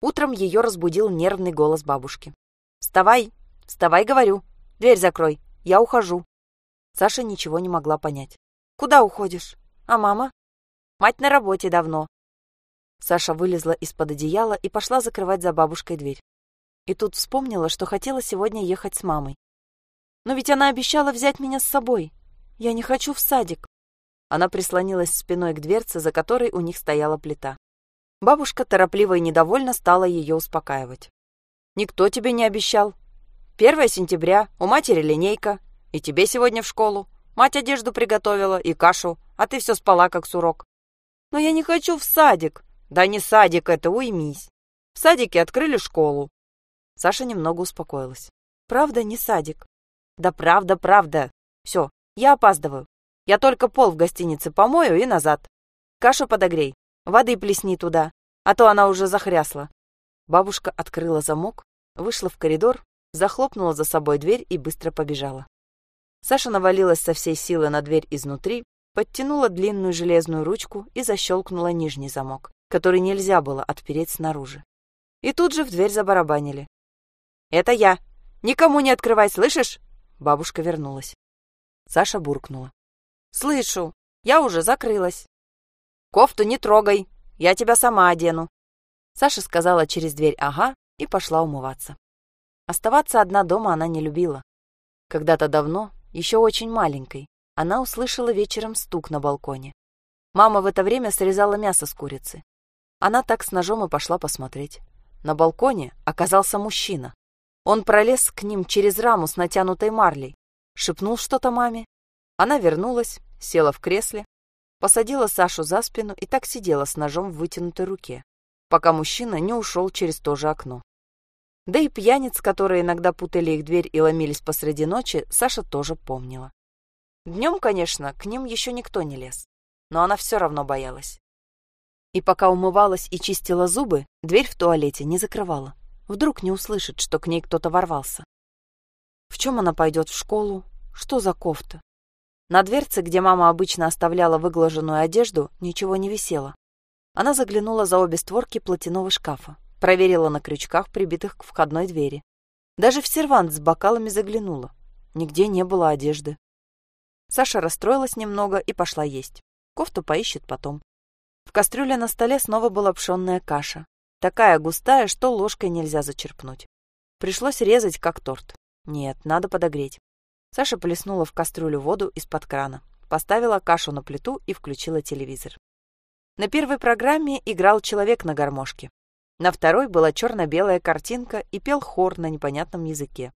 Утром ее разбудил нервный голос бабушки. «Вставай! Вставай, говорю! Дверь закрой! Я ухожу!» Саша ничего не могла понять. «Куда уходишь? А мама?» «Мать на работе давно». Саша вылезла из-под одеяла и пошла закрывать за бабушкой дверь. И тут вспомнила, что хотела сегодня ехать с мамой. «Но ведь она обещала взять меня с собой. Я не хочу в садик». Она прислонилась спиной к дверце, за которой у них стояла плита. Бабушка торопливо и недовольно стала ее успокаивать. «Никто тебе не обещал. 1 сентября, у матери линейка, и тебе сегодня в школу. Мать одежду приготовила и кашу, а ты все спала, как сурок». «Но я не хочу в садик». «Да не садик это, уймись. В садике открыли школу». Саша немного успокоилась. «Правда, не садик?» «Да правда, правда. Все, я опаздываю. Я только пол в гостинице помою и назад. Кашу подогрей. Воды плесни туда, а то она уже захрясла». Бабушка открыла замок, вышла в коридор, захлопнула за собой дверь и быстро побежала. Саша навалилась со всей силы на дверь изнутри, подтянула длинную железную ручку и защелкнула нижний замок, который нельзя было отпереть снаружи. И тут же в дверь забарабанили. «Это я! Никому не открывай, слышишь?» Бабушка вернулась. Саша буркнула. «Слышу! Я уже закрылась!» «Кофту не трогай, я тебя сама одену». Саша сказала через дверь «ага» и пошла умываться. Оставаться одна дома она не любила. Когда-то давно, еще очень маленькой, она услышала вечером стук на балконе. Мама в это время срезала мясо с курицы. Она так с ножом и пошла посмотреть. На балконе оказался мужчина. Он пролез к ним через раму с натянутой марлей, шепнул что-то маме. Она вернулась, села в кресле, посадила Сашу за спину и так сидела с ножом в вытянутой руке, пока мужчина не ушел через то же окно. Да и пьяниц, которые иногда путали их дверь и ломились посреди ночи, Саша тоже помнила. Днем, конечно, к ним еще никто не лез, но она все равно боялась. И пока умывалась и чистила зубы, дверь в туалете не закрывала. Вдруг не услышит, что к ней кто-то ворвался. В чем она пойдет в школу? Что за кофта? На дверце, где мама обычно оставляла выглаженную одежду, ничего не висело. Она заглянула за обе створки платяного шкафа, проверила на крючках, прибитых к входной двери. Даже в сервант с бокалами заглянула. Нигде не было одежды. Саша расстроилась немного и пошла есть. Кофту поищет потом. В кастрюле на столе снова была пшенная каша. Такая густая, что ложкой нельзя зачерпнуть. Пришлось резать, как торт. Нет, надо подогреть. Саша плеснула в кастрюлю воду из-под крана, поставила кашу на плиту и включила телевизор. На первой программе играл человек на гармошке. На второй была черно-белая картинка и пел хор на непонятном языке.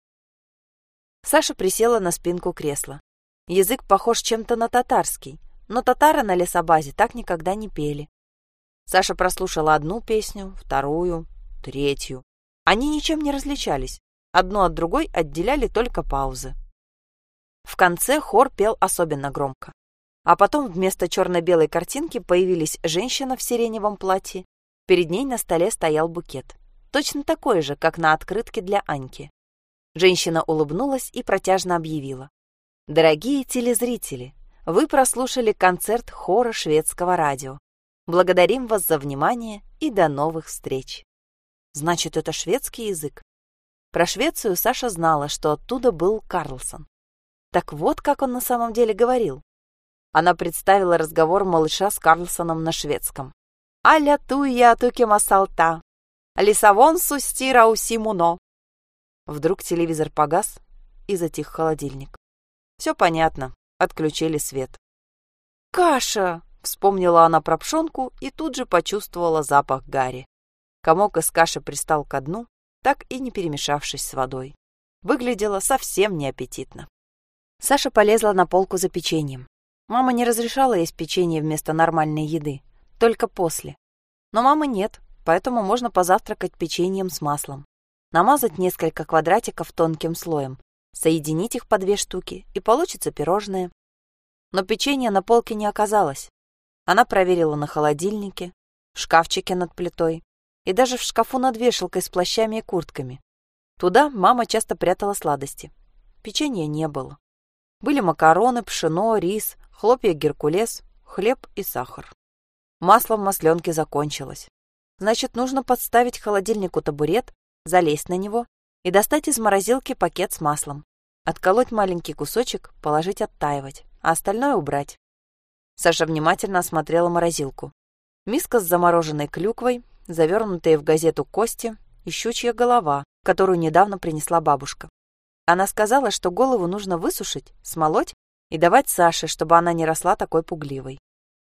Саша присела на спинку кресла. Язык похож чем-то на татарский, но татары на лесобазе так никогда не пели. Саша прослушала одну песню, вторую, третью. Они ничем не различались. Одну от другой отделяли только паузы. В конце хор пел особенно громко. А потом вместо черно-белой картинки появились женщина в сиреневом платье. Перед ней на столе стоял букет. Точно такой же, как на открытке для Аньки. Женщина улыбнулась и протяжно объявила. «Дорогие телезрители, вы прослушали концерт хора шведского радио. Благодарим вас за внимание и до новых встреч». Значит, это шведский язык. Про Швецию Саша знала, что оттуда был Карлсон. Так вот, как он на самом деле говорил. Она представила разговор малыша с Карлсоном на шведском. «Аля туя тукемасалта, лисавон сустира усимуно». Вдруг телевизор погас и затих холодильник. Все понятно, отключили свет. «Каша!» — вспомнила она про пшенку и тут же почувствовала запах гари. Комок из каши пристал ко дну, так и не перемешавшись с водой. Выглядело совсем неаппетитно. Саша полезла на полку за печеньем. Мама не разрешала есть печенье вместо нормальной еды, только после. Но мамы нет, поэтому можно позавтракать печеньем с маслом. Намазать несколько квадратиков тонким слоем, соединить их по две штуки, и получится пирожное. Но печенья на полке не оказалось. Она проверила на холодильнике, в шкафчике над плитой и даже в шкафу над вешалкой с плащами и куртками. Туда мама часто прятала сладости. Печенья не было. Были макароны, пшено, рис, хлопья геркулес, хлеб и сахар. Масло в масленке закончилось. Значит, нужно подставить холодильнику табурет, залезть на него и достать из морозилки пакет с маслом. Отколоть маленький кусочек, положить оттаивать, а остальное убрать. Саша внимательно осмотрела морозилку. Миска с замороженной клюквой, завернутые в газету кости и щучья голова, которую недавно принесла бабушка. Она сказала, что голову нужно высушить, смолоть и давать Саше, чтобы она не росла такой пугливой.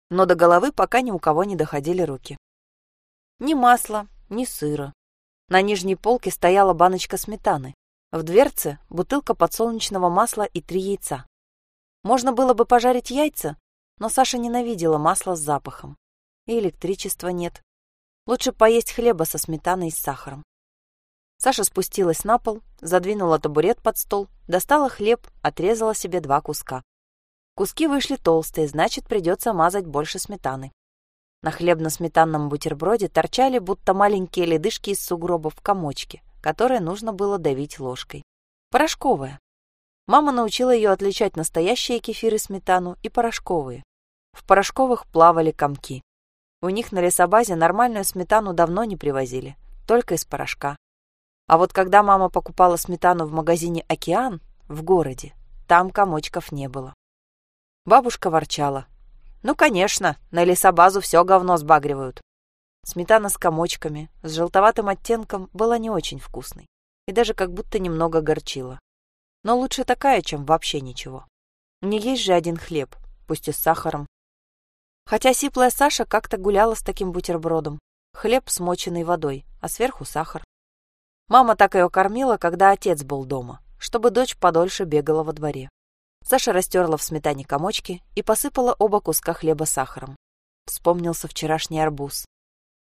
Но до головы пока ни у кого не доходили руки. Ни масла, ни сыра. На нижней полке стояла баночка сметаны. В дверце бутылка подсолнечного масла и три яйца. Можно было бы пожарить яйца, но Саша ненавидела масло с запахом. И электричества нет. Лучше поесть хлеба со сметаной и с сахаром. Саша спустилась на пол, задвинула табурет под стол, достала хлеб, отрезала себе два куска. Куски вышли толстые, значит, придется мазать больше сметаны. На хлебно-сметанном бутерброде торчали будто маленькие ледышки из сугробов комочки, которые нужно было давить ложкой. Порошковая. Мама научила ее отличать настоящие кефиры сметану и порошковые. В порошковых плавали комки. У них на лесобазе нормальную сметану давно не привозили, только из порошка. А вот когда мама покупала сметану в магазине «Океан» в городе, там комочков не было. Бабушка ворчала. «Ну, конечно, на лесобазу все говно сбагривают». Сметана с комочками, с желтоватым оттенком, была не очень вкусной и даже как будто немного горчила. Но лучше такая, чем вообще ничего. Не есть же один хлеб, пусть и с сахаром. Хотя сиплая Саша как-то гуляла с таким бутербродом. Хлеб, смоченный водой, а сверху сахар. Мама так ее кормила, когда отец был дома, чтобы дочь подольше бегала во дворе. Саша растерла в сметане комочки и посыпала оба куска хлеба сахаром. Вспомнился вчерашний арбуз.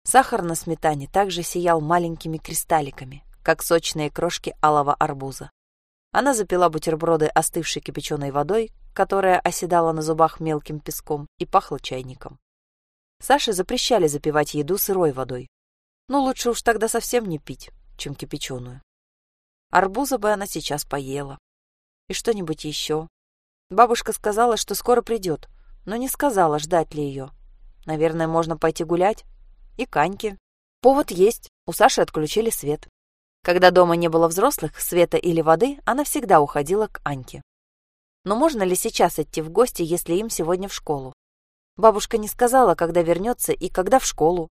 Сахар на сметане также сиял маленькими кристалликами, как сочные крошки алого арбуза. Она запила бутерброды остывшей кипяченой водой, которая оседала на зубах мелким песком и пахла чайником. Саше запрещали запивать еду сырой водой. Ну, лучше уж тогда совсем не пить, чем кипяченую. Арбуза бы она сейчас поела. И что-нибудь еще. Бабушка сказала, что скоро придет, но не сказала, ждать ли ее. Наверное, можно пойти гулять. И Каньке. Повод есть. У Саши отключили свет. Когда дома не было взрослых, света или воды, она всегда уходила к Аньке. Но можно ли сейчас идти в гости, если им сегодня в школу? Бабушка не сказала, когда вернется и когда в школу.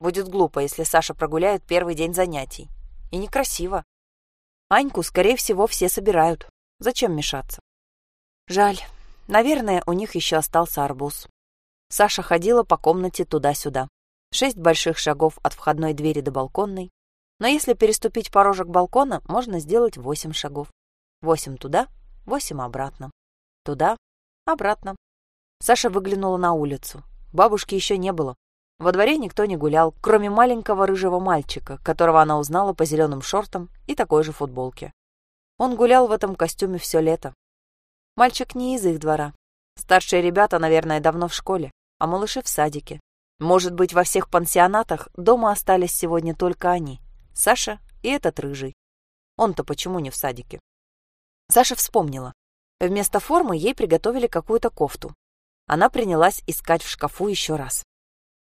Будет глупо, если Саша прогуляет первый день занятий. И некрасиво. Аньку, скорее всего, все собирают. Зачем мешаться? Жаль. Наверное, у них еще остался арбуз. Саша ходила по комнате туда-сюда. Шесть больших шагов от входной двери до балконной. Но если переступить порожек балкона, можно сделать восемь шагов. Восемь туда, восемь обратно. Туда, обратно. Саша выглянула на улицу. Бабушки еще не было. Во дворе никто не гулял, кроме маленького рыжего мальчика, которого она узнала по зеленым шортам и такой же футболке. Он гулял в этом костюме все лето. Мальчик не из их двора. Старшие ребята, наверное, давно в школе, а малыши в садике. Может быть, во всех пансионатах дома остались сегодня только они. Саша и этот рыжий. Он-то почему не в садике? Саша вспомнила. Вместо формы ей приготовили какую-то кофту. Она принялась искать в шкафу еще раз.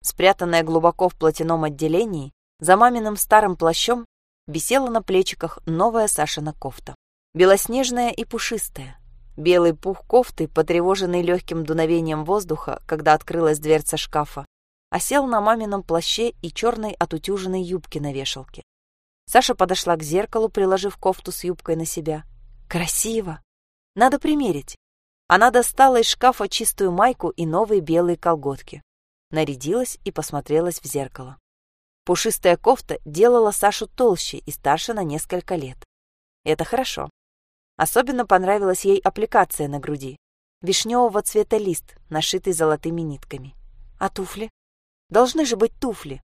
Спрятанная глубоко в платяном отделении, за маминым старым плащом, висела на плечиках новая Сашина кофта. Белоснежная и пушистая. Белый пух кофты, потревоженный легким дуновением воздуха, когда открылась дверца шкафа, осел на мамином плаще и черной отутюженной юбке на вешалке. Саша подошла к зеркалу, приложив кофту с юбкой на себя. Красиво! Надо примерить. Она достала из шкафа чистую майку и новые белые колготки нарядилась и посмотрелась в зеркало. Пушистая кофта делала Сашу толще и старше на несколько лет. Это хорошо. Особенно понравилась ей аппликация на груди. Вишневого цвета лист, нашитый золотыми нитками. А туфли? Должны же быть туфли.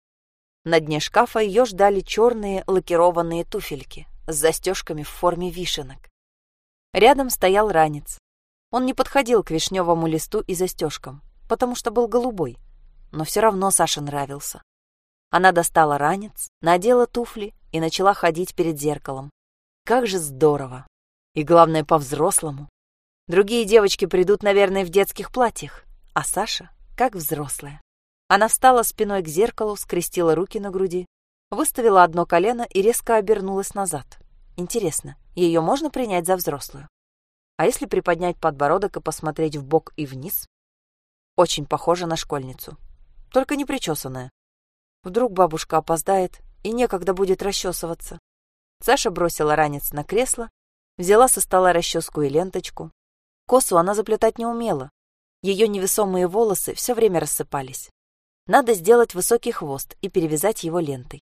На дне шкафа ее ждали черные лакированные туфельки с застежками в форме вишенок. Рядом стоял ранец. Он не подходил к вишневому листу и застежкам, потому что был голубой, но все равно Саше нравился. Она достала ранец, надела туфли и начала ходить перед зеркалом. Как же здорово! И главное, по-взрослому. Другие девочки придут, наверное, в детских платьях, а Саша как взрослая. Она встала спиной к зеркалу, скрестила руки на груди, выставила одно колено и резко обернулась назад. Интересно, ее можно принять за взрослую? А если приподнять подбородок и посмотреть в бок и вниз? Очень похоже на школьницу. Только не причесанная. Вдруг бабушка опоздает, и некогда будет расчесываться. Саша бросила ранец на кресло, взяла со стола расческу и ленточку. Косу она заплетать не умела. Ее невесомые волосы все время рассыпались. Надо сделать высокий хвост и перевязать его лентой.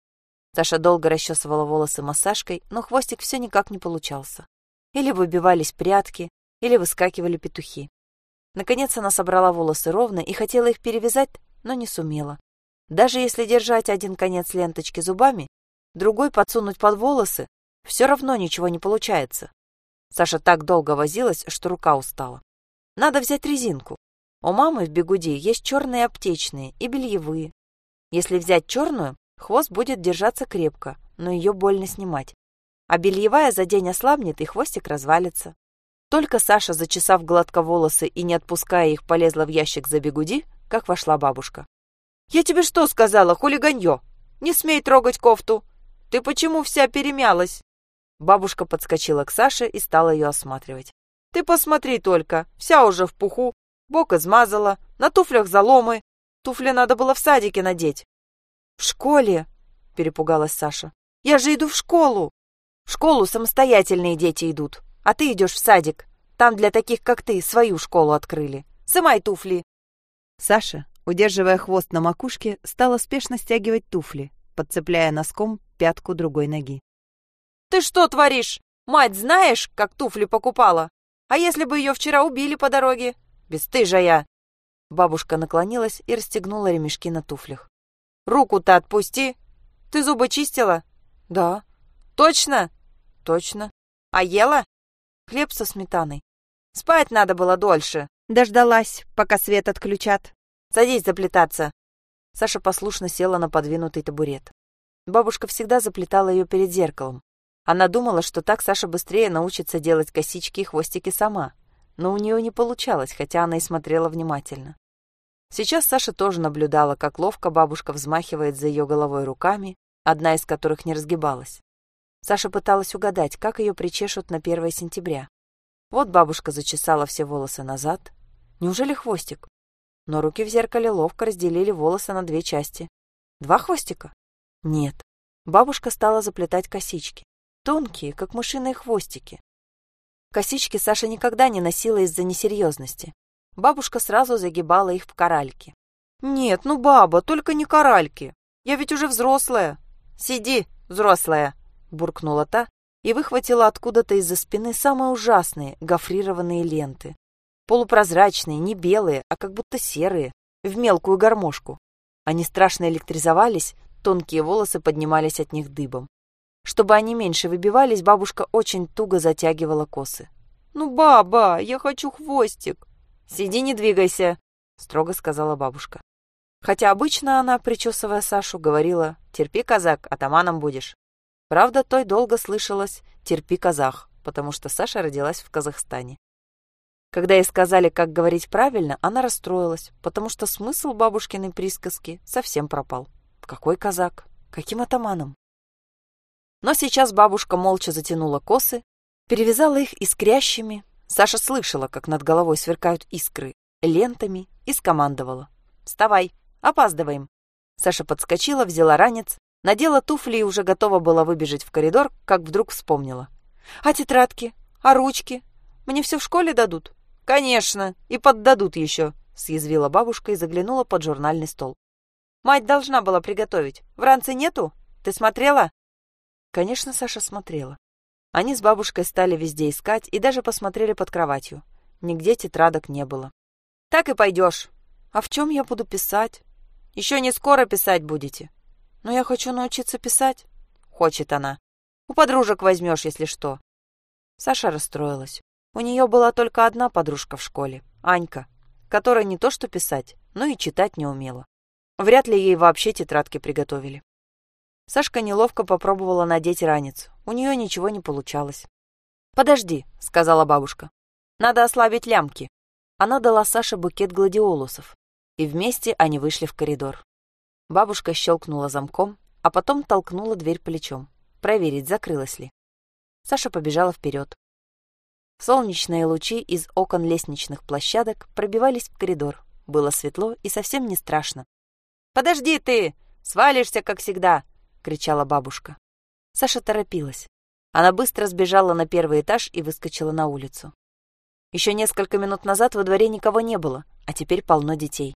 Саша долго расчесывала волосы массажкой, но хвостик все никак не получался. Или выбивались прятки, или выскакивали петухи. Наконец она собрала волосы ровно и хотела их перевязать, но не сумела. Даже если держать один конец ленточки зубами, другой подсунуть под волосы, все равно ничего не получается. Саша так долго возилась, что рука устала. Надо взять резинку. У мамы в бегуди есть черные аптечные и бельевые. Если взять черную, хвост будет держаться крепко, но ее больно снимать. А бельевая за день ослабнет, и хвостик развалится. Только Саша, зачесав гладко волосы и не отпуская их, полезла в ящик за бегуди, как вошла бабушка. «Я тебе что сказала, хулиганье? Не смей трогать кофту! Ты почему вся перемялась?» Бабушка подскочила к Саше и стала ее осматривать. «Ты посмотри только, вся уже в пуху, бок измазала, на туфлях заломы. Туфли надо было в садике надеть». «В школе?» – перепугалась Саша. «Я же иду в школу!» «В школу самостоятельные дети идут, а ты идешь в садик. Там для таких, как ты, свою школу открыли. Сымай туфли!» Саша, удерживая хвост на макушке, стала спешно стягивать туфли, подцепляя носком пятку другой ноги. «Ты что творишь? Мать знаешь, как туфли покупала? А если бы ее вчера убили по дороге? Бестыжая!» Бабушка наклонилась и расстегнула ремешки на туфлях. «Руку-то отпусти! Ты зубы чистила?» «Да». «Точно?» «Точно». «А ела?» «Хлеб со сметаной». «Спать надо было дольше». Дождалась, пока свет отключат. «Садись заплетаться». Саша послушно села на подвинутый табурет. Бабушка всегда заплетала ее перед зеркалом, она думала, что так Саша быстрее научится делать косички и хвостики сама, но у нее не получалось, хотя она и смотрела внимательно. Сейчас Саша тоже наблюдала, как ловко бабушка взмахивает за ее головой руками, одна из которых не разгибалась. Саша пыталась угадать, как ее причешут на 1 сентября. Вот бабушка зачесала все волосы назад. Неужели хвостик? Но руки в зеркале ловко разделили волосы на две части. Два хвостика? Нет. Бабушка стала заплетать косички тонкие, как мышиные хвостики. Косички Саша никогда не носила из-за несерьезности. Бабушка сразу загибала их в коральки. «Нет, ну, баба, только не коральки. Я ведь уже взрослая». «Сиди, взрослая», — буркнула та и выхватила откуда-то из-за спины самые ужасные гофрированные ленты. Полупрозрачные, не белые, а как будто серые, в мелкую гармошку. Они страшно электризовались, тонкие волосы поднимались от них дыбом. Чтобы они меньше выбивались, бабушка очень туго затягивала косы. «Ну, баба, я хочу хвостик!» «Сиди, не двигайся!» — строго сказала бабушка. Хотя обычно она, причесывая Сашу, говорила «Терпи, казак, атаманом будешь». Правда, той долго слышалось «Терпи, казах», потому что Саша родилась в Казахстане. Когда ей сказали, как говорить правильно, она расстроилась, потому что смысл бабушкиной присказки совсем пропал. Какой казак? Каким атаманом? Но сейчас бабушка молча затянула косы, перевязала их искрящими. Саша слышала, как над головой сверкают искры, лентами, и скомандовала. «Вставай, опаздываем». Саша подскочила, взяла ранец, надела туфли и уже готова была выбежать в коридор, как вдруг вспомнила. «А тетрадки? А ручки? Мне все в школе дадут?» «Конечно, и поддадут еще», — съязвила бабушка и заглянула под журнальный стол. «Мать должна была приготовить. В ранце нету? Ты смотрела?» Конечно, Саша смотрела. Они с бабушкой стали везде искать и даже посмотрели под кроватью. Нигде тетрадок не было. «Так и пойдешь. А в чем я буду писать?» «Еще не скоро писать будете». «Но я хочу научиться писать». «Хочет она. У подружек возьмешь, если что». Саша расстроилась. У нее была только одна подружка в школе, Анька, которая не то что писать, но и читать не умела. Вряд ли ей вообще тетрадки приготовили. Сашка неловко попробовала надеть ранец. У нее ничего не получалось. «Подожди», — сказала бабушка. «Надо ослабить лямки». Она дала Саше букет гладиолусов. и вместе они вышли в коридор. Бабушка щелкнула замком, а потом толкнула дверь плечом, проверить, закрылась ли. Саша побежала вперед. Солнечные лучи из окон лестничных площадок пробивались в коридор. Было светло и совсем не страшно. «Подожди ты! Свалишься, как всегда!» — кричала бабушка. Саша торопилась. Она быстро сбежала на первый этаж и выскочила на улицу. Еще несколько минут назад во дворе никого не было, а теперь полно детей.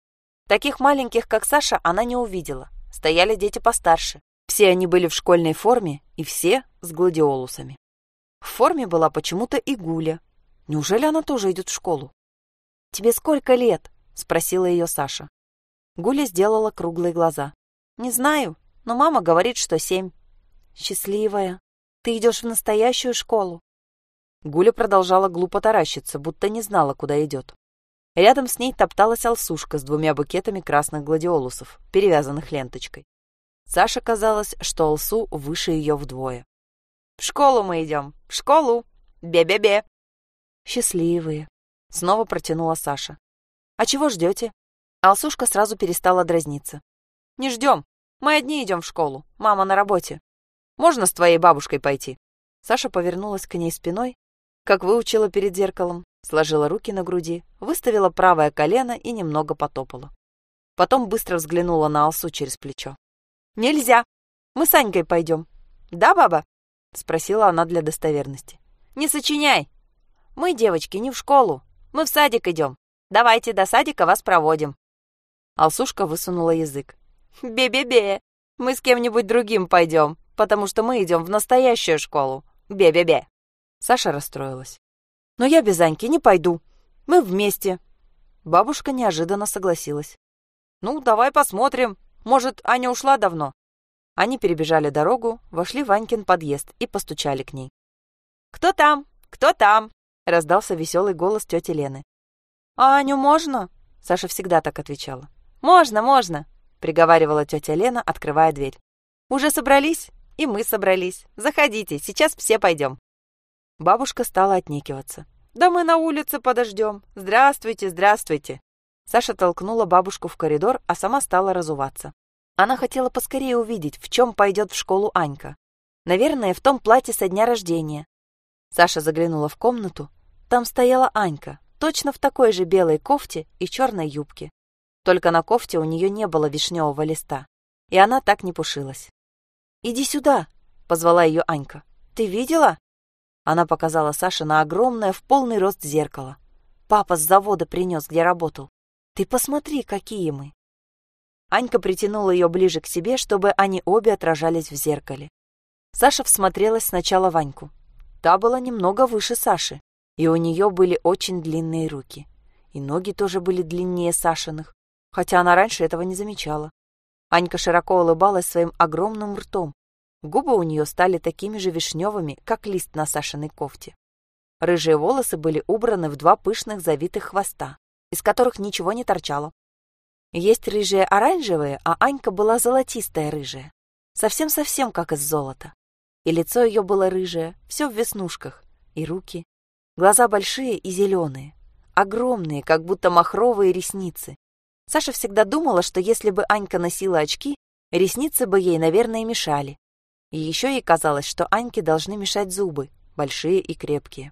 Таких маленьких, как Саша, она не увидела. Стояли дети постарше. Все они были в школьной форме, и все с гладиолусами. В форме была почему-то и Гуля. Неужели она тоже идет в школу? «Тебе сколько лет?» — спросила ее Саша. Гуля сделала круглые глаза. «Не знаю, но мама говорит, что семь». «Счастливая. Ты идешь в настоящую школу?» Гуля продолжала глупо таращиться, будто не знала, куда идет. Рядом с ней топталась Алсушка с двумя букетами красных гладиолусов, перевязанных ленточкой. Саше казалось, что Алсу выше ее вдвое. «В школу мы идем! В школу! Бе-бе-бе!» «Счастливые!» — снова протянула Саша. «А чего ждете?» Алсушка сразу перестала дразниться. «Не ждем. Мы одни идем в школу. Мама на работе. Можно с твоей бабушкой пойти?» Саша повернулась к ней спиной, как выучила перед зеркалом, сложила руки на груди, выставила правое колено и немного потопала. Потом быстро взглянула на Алсу через плечо. «Нельзя! Мы с Анькой пойдем. Да, баба?» — спросила она для достоверности. «Не сочиняй! Мы, девочки, не в школу. Мы в садик идем. Давайте до садика вас проводим». Алсушка высунула язык. «Бе-бе-бе! Мы с кем-нибудь другим пойдем, потому что мы идем в настоящую школу. Бе-бе-бе!» Саша расстроилась. Но я без Аньки не пойду. Мы вместе. Бабушка неожиданно согласилась. Ну, давай посмотрим. Может, Аня ушла давно? Они перебежали дорогу, вошли в Анькин подъезд и постучали к ней. «Кто там? Кто там?» — раздался веселый голос тети Лены. «А Аню можно?» — Саша всегда так отвечала. «Можно, можно!» — приговаривала тетя Лена, открывая дверь. «Уже собрались? И мы собрались. Заходите, сейчас все пойдем». Бабушка стала отнекиваться. «Да мы на улице подождем. Здравствуйте, здравствуйте!» Саша толкнула бабушку в коридор, а сама стала разуваться. Она хотела поскорее увидеть, в чем пойдет в школу Анька. Наверное, в том платье со дня рождения. Саша заглянула в комнату. Там стояла Анька, точно в такой же белой кофте и черной юбке. Только на кофте у нее не было вишневого листа, и она так не пушилась. «Иди сюда!» — позвала ее Анька. «Ты видела?» Она показала Саше на огромное в полный рост зеркало. Папа с завода принес, где работал. Ты посмотри, какие мы. Анька притянула ее ближе к себе, чтобы они обе отражались в зеркале. Саша всмотрелась сначала в Аньку. Та была немного выше Саши, и у нее были очень длинные руки. И ноги тоже были длиннее Сашиных, хотя она раньше этого не замечала. Анька широко улыбалась своим огромным ртом, Губы у нее стали такими же вишневыми, как лист на Сашиной кофте. Рыжие волосы были убраны в два пышных завитых хвоста, из которых ничего не торчало. Есть рыжие оранжевые, а Анька была золотистая рыжая. Совсем-совсем как из золота. И лицо ее было рыжее, все в веснушках, и руки. Глаза большие и зеленые, огромные, как будто махровые ресницы. Саша всегда думала, что если бы Анька носила очки, ресницы бы ей, наверное, мешали. И еще ей казалось, что Аньке должны мешать зубы, большие и крепкие.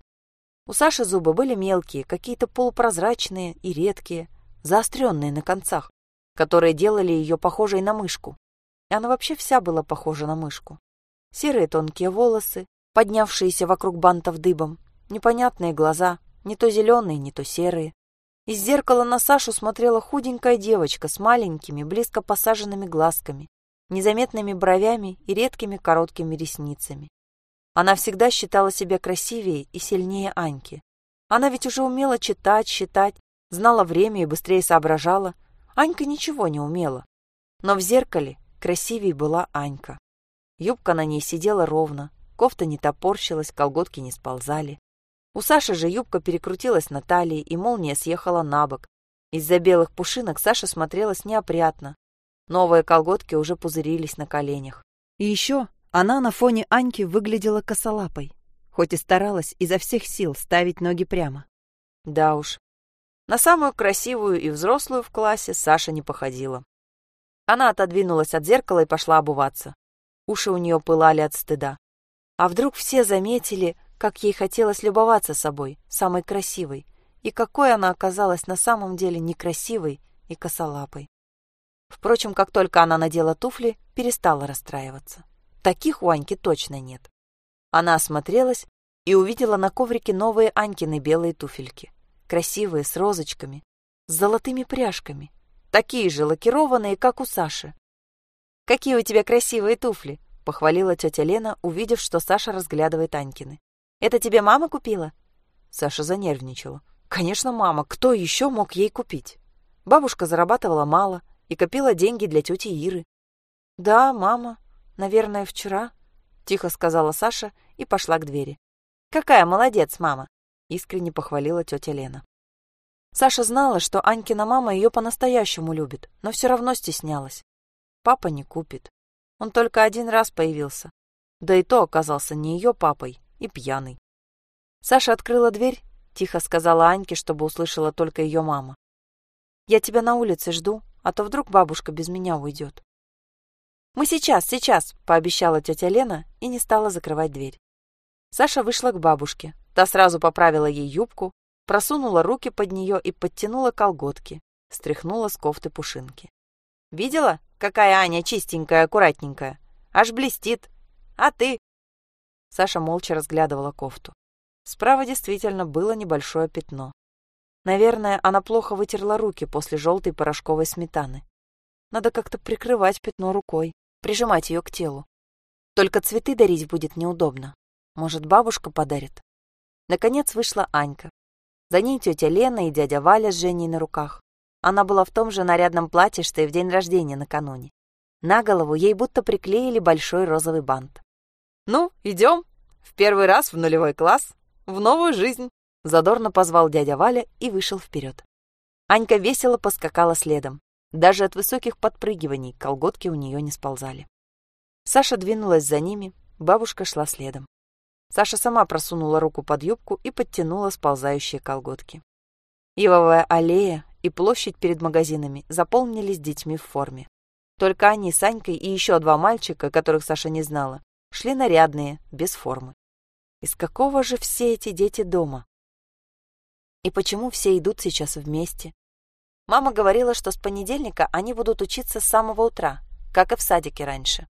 У Саши зубы были мелкие, какие-то полупрозрачные и редкие, заостренные на концах, которые делали ее похожей на мышку. И она вообще вся была похожа на мышку. Серые тонкие волосы, поднявшиеся вокруг бантов дыбом, непонятные глаза, не то зеленые, не то серые. Из зеркала на Сашу смотрела худенькая девочка с маленькими, близко посаженными глазками, незаметными бровями и редкими короткими ресницами. Она всегда считала себя красивее и сильнее Аньки. Она ведь уже умела читать, считать, знала время и быстрее соображала. Анька ничего не умела. Но в зеркале красивее была Анька. Юбка на ней сидела ровно, кофта не топорщилась, колготки не сползали. У Саши же юбка перекрутилась на талии, и молния съехала на бок. Из-за белых пушинок Саша смотрелась неопрятно, Новые колготки уже пузырились на коленях. И еще она на фоне Аньки выглядела косолапой, хоть и старалась изо всех сил ставить ноги прямо. Да уж, На самую красивую и взрослую в классе Саша не походила. Она отодвинулась от зеркала и пошла обуваться. Уши у нее пылали от стыда. А вдруг все заметили, как ей хотелось любоваться собой, самой красивой, и какой она оказалась на самом деле некрасивой и косолапой. Впрочем, как только она надела туфли, перестала расстраиваться. Таких у Аньки точно нет. Она осмотрелась и увидела на коврике новые Анькины белые туфельки. Красивые, с розочками, с золотыми пряжками. Такие же лакированные, как у Саши. «Какие у тебя красивые туфли!» — похвалила тетя Лена, увидев, что Саша разглядывает Анькины. «Это тебе мама купила?» Саша занервничала. «Конечно, мама. Кто еще мог ей купить?» Бабушка зарабатывала мало и копила деньги для тети Иры. «Да, мама. Наверное, вчера», — тихо сказала Саша и пошла к двери. «Какая молодец, мама!» — искренне похвалила тетя Лена. Саша знала, что Анькина мама ее по-настоящему любит, но все равно стеснялась. Папа не купит. Он только один раз появился. Да и то оказался не ее папой и пьяный. Саша открыла дверь, тихо сказала Аньке, чтобы услышала только ее мама. «Я тебя на улице жду, а то вдруг бабушка без меня уйдет». «Мы сейчас, сейчас», — пообещала тетя Лена и не стала закрывать дверь. Саша вышла к бабушке. Та сразу поправила ей юбку, просунула руки под нее и подтянула колготки, стряхнула с кофты пушинки. «Видела, какая Аня чистенькая, аккуратненькая? Аж блестит. А ты?» Саша молча разглядывала кофту. Справа действительно было небольшое пятно. Наверное, она плохо вытерла руки после желтой порошковой сметаны. Надо как-то прикрывать пятно рукой, прижимать ее к телу. Только цветы дарить будет неудобно. Может, бабушка подарит? Наконец вышла Анька. За ней тетя Лена и дядя Валя с Женей на руках. Она была в том же нарядном платье, что и в день рождения накануне. На голову ей будто приклеили большой розовый бант. «Ну, идем. В первый раз в нулевой класс. В новую жизнь!» Задорно позвал дядя Валя и вышел вперед. Анька весело поскакала следом. Даже от высоких подпрыгиваний колготки у нее не сползали. Саша двинулась за ними, бабушка шла следом. Саша сама просунула руку под юбку и подтянула сползающие колготки. Ивовая аллея и площадь перед магазинами заполнились детьми в форме. Только они с Анькой и еще два мальчика, которых Саша не знала, шли нарядные, без формы. Из какого же все эти дети дома? И почему все идут сейчас вместе? Мама говорила, что с понедельника они будут учиться с самого утра, как и в садике раньше.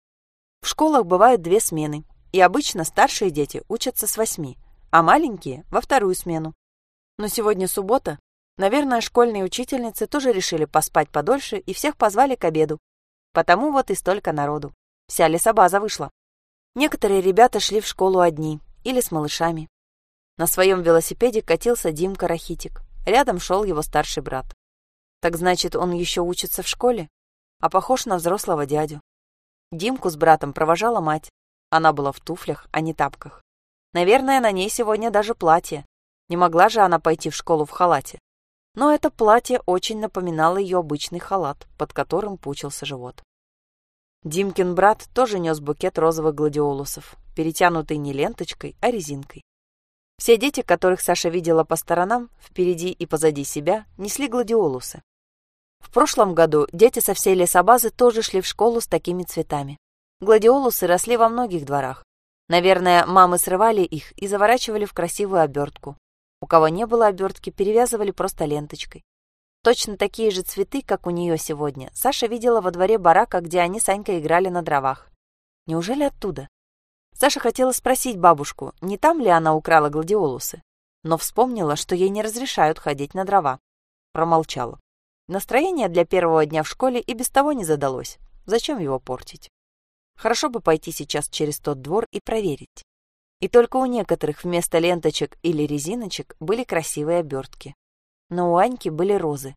В школах бывают две смены, и обычно старшие дети учатся с восьми, а маленькие — во вторую смену. Но сегодня суббота. Наверное, школьные учительницы тоже решили поспать подольше и всех позвали к обеду. Потому вот и столько народу. Вся лесобаза вышла. Некоторые ребята шли в школу одни или с малышами. На своем велосипеде катился Димка Рахитик. Рядом шел его старший брат. Так значит, он еще учится в школе? А похож на взрослого дядю. Димку с братом провожала мать, она была в туфлях, а не тапках. Наверное, на ней сегодня даже платье. Не могла же она пойти в школу в халате. Но это платье очень напоминало ее обычный халат, под которым пучился живот. Димкин брат тоже нес букет розовых гладиолусов, перетянутый не ленточкой, а резинкой. Все дети, которых Саша видела по сторонам, впереди и позади себя, несли гладиолусы. В прошлом году дети со всей лесобазы тоже шли в школу с такими цветами. Гладиолусы росли во многих дворах. Наверное, мамы срывали их и заворачивали в красивую обертку. У кого не было обертки, перевязывали просто ленточкой. Точно такие же цветы, как у нее сегодня, Саша видела во дворе барака, где они с Анькой играли на дровах. Неужели оттуда? Саша хотела спросить бабушку, не там ли она украла гладиолусы, но вспомнила, что ей не разрешают ходить на дрова. Промолчала. Настроение для первого дня в школе и без того не задалось. Зачем его портить? Хорошо бы пойти сейчас через тот двор и проверить. И только у некоторых вместо ленточек или резиночек были красивые обертки. Но у Аньки были розы.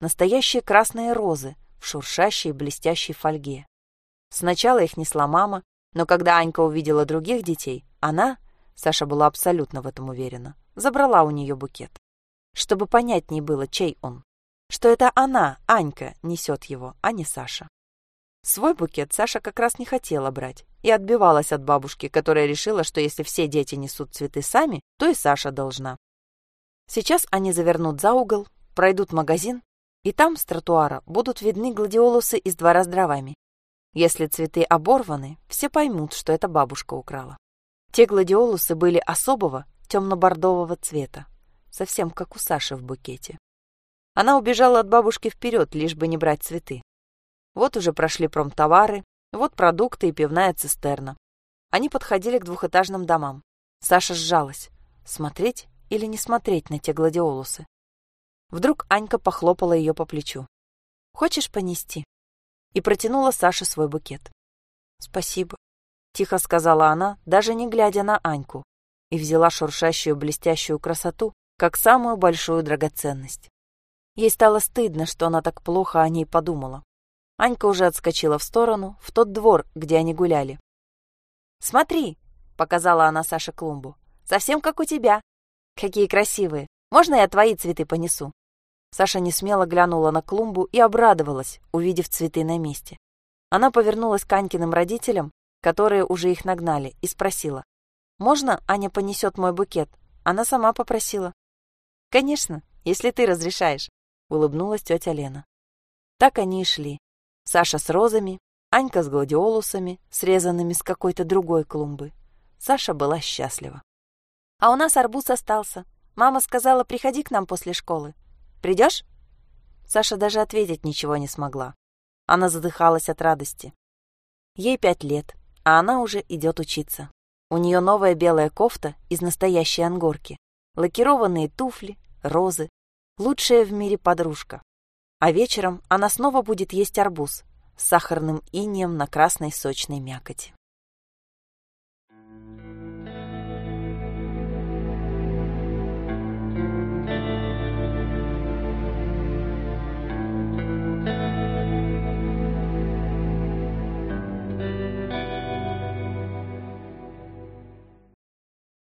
Настоящие красные розы в шуршащей блестящей фольге. Сначала их несла мама, но когда Анька увидела других детей, она, Саша была абсолютно в этом уверена, забрала у нее букет. Чтобы понятней было, чей он. Что это она, Анька, несет его, а не Саша. Свой букет Саша как раз не хотела брать и отбивалась от бабушки, которая решила, что если все дети несут цветы сами, то и Саша должна. Сейчас они завернут за угол, пройдут магазин, и там с тротуара будут видны гладиолусы из двора с дровами. Если цветы оборваны, все поймут, что это бабушка украла. Те гладиолусы были особого темно-бордового цвета, совсем как у Саши в букете. Она убежала от бабушки вперед, лишь бы не брать цветы. Вот уже прошли промтовары, вот продукты и пивная цистерна. Они подходили к двухэтажным домам. Саша сжалась. Смотреть или не смотреть на те гладиолусы? Вдруг Анька похлопала ее по плечу. «Хочешь понести?» И протянула Саше свой букет. «Спасибо», — тихо сказала она, даже не глядя на Аньку, и взяла шуршащую блестящую красоту как самую большую драгоценность. Ей стало стыдно, что она так плохо о ней подумала. Анька уже отскочила в сторону, в тот двор, где они гуляли. «Смотри!» — показала она Саше клумбу. «Совсем как у тебя. Какие красивые! Можно я твои цветы понесу?» Саша не смело глянула на клумбу и обрадовалась, увидев цветы на месте. Она повернулась к Анькиным родителям, которые уже их нагнали, и спросила. «Можно Аня понесет мой букет?» Она сама попросила. «Конечно, если ты разрешаешь», — улыбнулась тетя Лена. Так они и шли. Саша с розами, Анька с гладиолусами, срезанными с какой-то другой клумбы. Саша была счастлива. «А у нас арбуз остался. Мама сказала, приходи к нам после школы. Придешь?» Саша даже ответить ничего не смогла. Она задыхалась от радости. Ей пять лет, а она уже идет учиться. У нее новая белая кофта из настоящей ангорки, лакированные туфли, розы, лучшая в мире подружка. А вечером она снова будет есть арбуз с сахарным инеем на красной сочной мякоти.